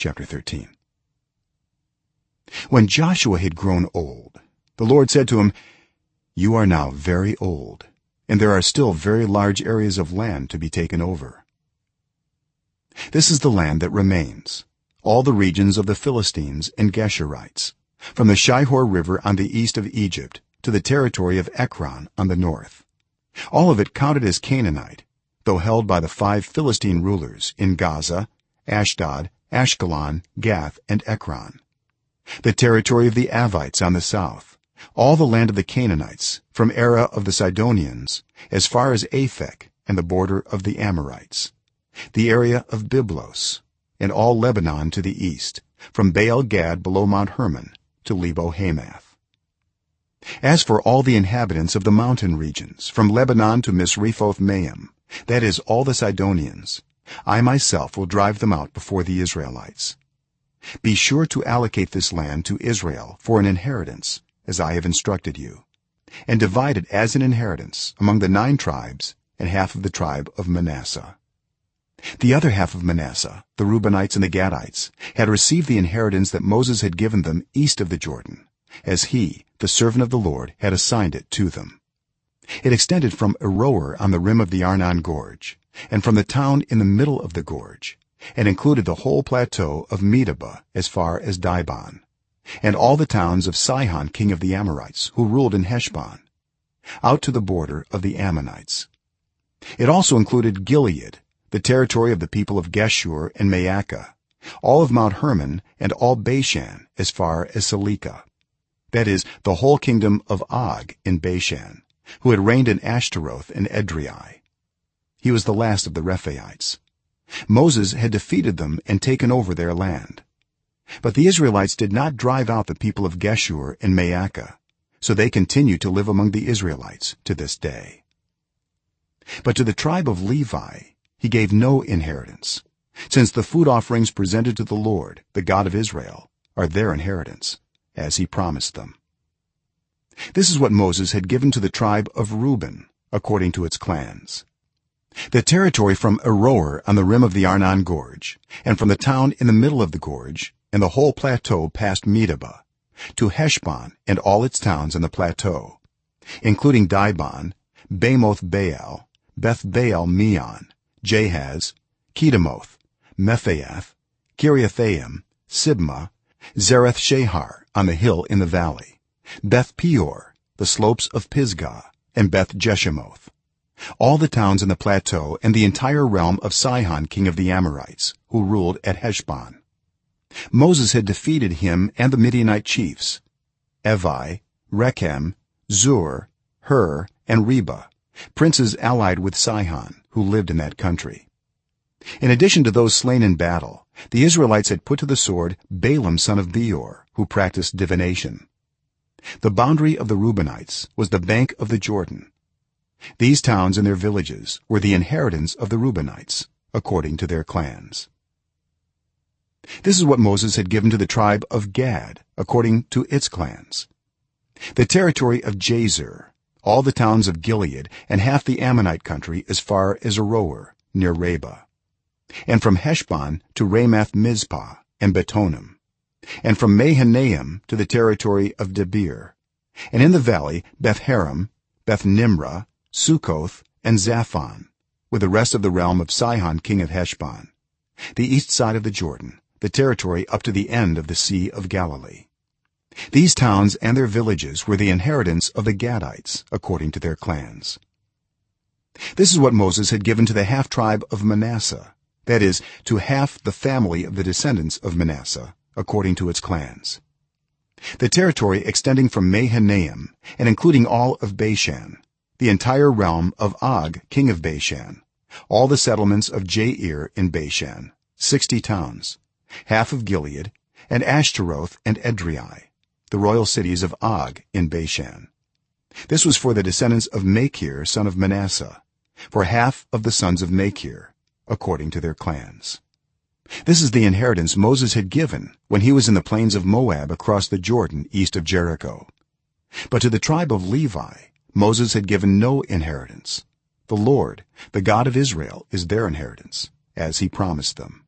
chapter 13 when joshua had grown old the lord said to him you are now very old and there are still very large areas of land to be taken over. This is the land that remains all the regions of the philistines and geshurites from the shihor river on the east of egypt to the territory of ekron on the north. All of it counted as canaanite though held by the five philistine rulers in gaza ashdod ashkelon gath and ekron. The territory of the avites on the south. All the land of the canaanites from Arah of the sidonians as far as aphek and the border of the amorites. The area of byblos and all lebanon to the east from baal gad below mount hermon to lebo hamath. As for all the inhabitants of the mountain regions from lebanon to misrephoth maim that is all the sidonians i myself will drive them out before the israelites. Be sure to allocate this land to israel for an inheritance as i have instructed you and divide it as an inheritance among the nine tribes and half of the tribe of manasseh. The other half of manasseh the reubenites and the gadites had received the inheritance that moses had given them east of the jordan as he the servant of the lord had assigned it to them. It extended from aroer on the rim of the arnon gorge and from the town in the middle of the gorge and included the whole plateau of medeba as far as dibon and all the towns of sihon king of the amorites who ruled in heshbon out to the border of the ammonites. It also included gilead the territory of the people of geshur and maacah all of mount hermon and all bashan as far as salekah that is the whole kingdom of og in bashan who had reigned in ashtaroth and edrei he was the last of the rephaites. Moses had defeated them and taken over their land. But the israelites did not drive out the people of geshur and maacah so they continue to live among the israelites to this day. But to the tribe of levi he gave no inheritance since the food offerings presented to the lord the god of israel are their inheritance as he promised them. This is what moses had given to the tribe of reuben according to its clans the territory from aroer on the rim of the arnon gorge and from the town in the middle of the gorge and the whole plateau past medeba to heshbon and all its towns in the plateau including dibon bamoth baal beth baal meon jahaz kedemoth mephaath kiriathaim sibmah zareth shahar on the hill in the valley beth peor the slopes of pisgah and beth jeshimoth all the towns in the plateau and the entire realm of sihon king of the amorites who ruled at heshbon. Moses had defeated him and the midianite chiefs evi rekem zur hur and reba princes allied with sihon who lived in that country. In addition to those slain in battle the israelites had put to the sword balaam son of beor who practiced divination. The boundary of the reubenites was the bank of the jordan these towns and their villages were the inheritance of the reubenites according to their clans. This is what moses had given to the tribe of gad according to its clans. The territory of jazer all the towns of gilead and half the ammonite country as far as aroer near rabbah and from heshbon to ramath mizpah and betonim and from mahanaim to the territory of debir and in the valley beth-haram beth-nimrah succoth and zaphon with the rest of the realm of sihon king of heshbon the east side of the jordan the territory up to the end of the sea of galilee. These towns and their villages were the inheritance of the gadites according to their clans. This is what moses had given to the half tribe of manasseh that is to half the family of the descendants of manasseh according to its clans. The territory extending from mahanaim and including all of bashan the entire realm of og king of bashan. All the settlements of jair in bashan 60 towns half of gilead and ashtaroth and edrei the royal cities of og in bashan. This was for the descendants of machir son of manasseh for half of the sons of machir according to their clans. This is the inheritance moses had given when he was in the plains of moab across the jordan east of jericho. But to the tribe of levi moses had given no inheritance. The lord the god of israel is their inheritance as he promised them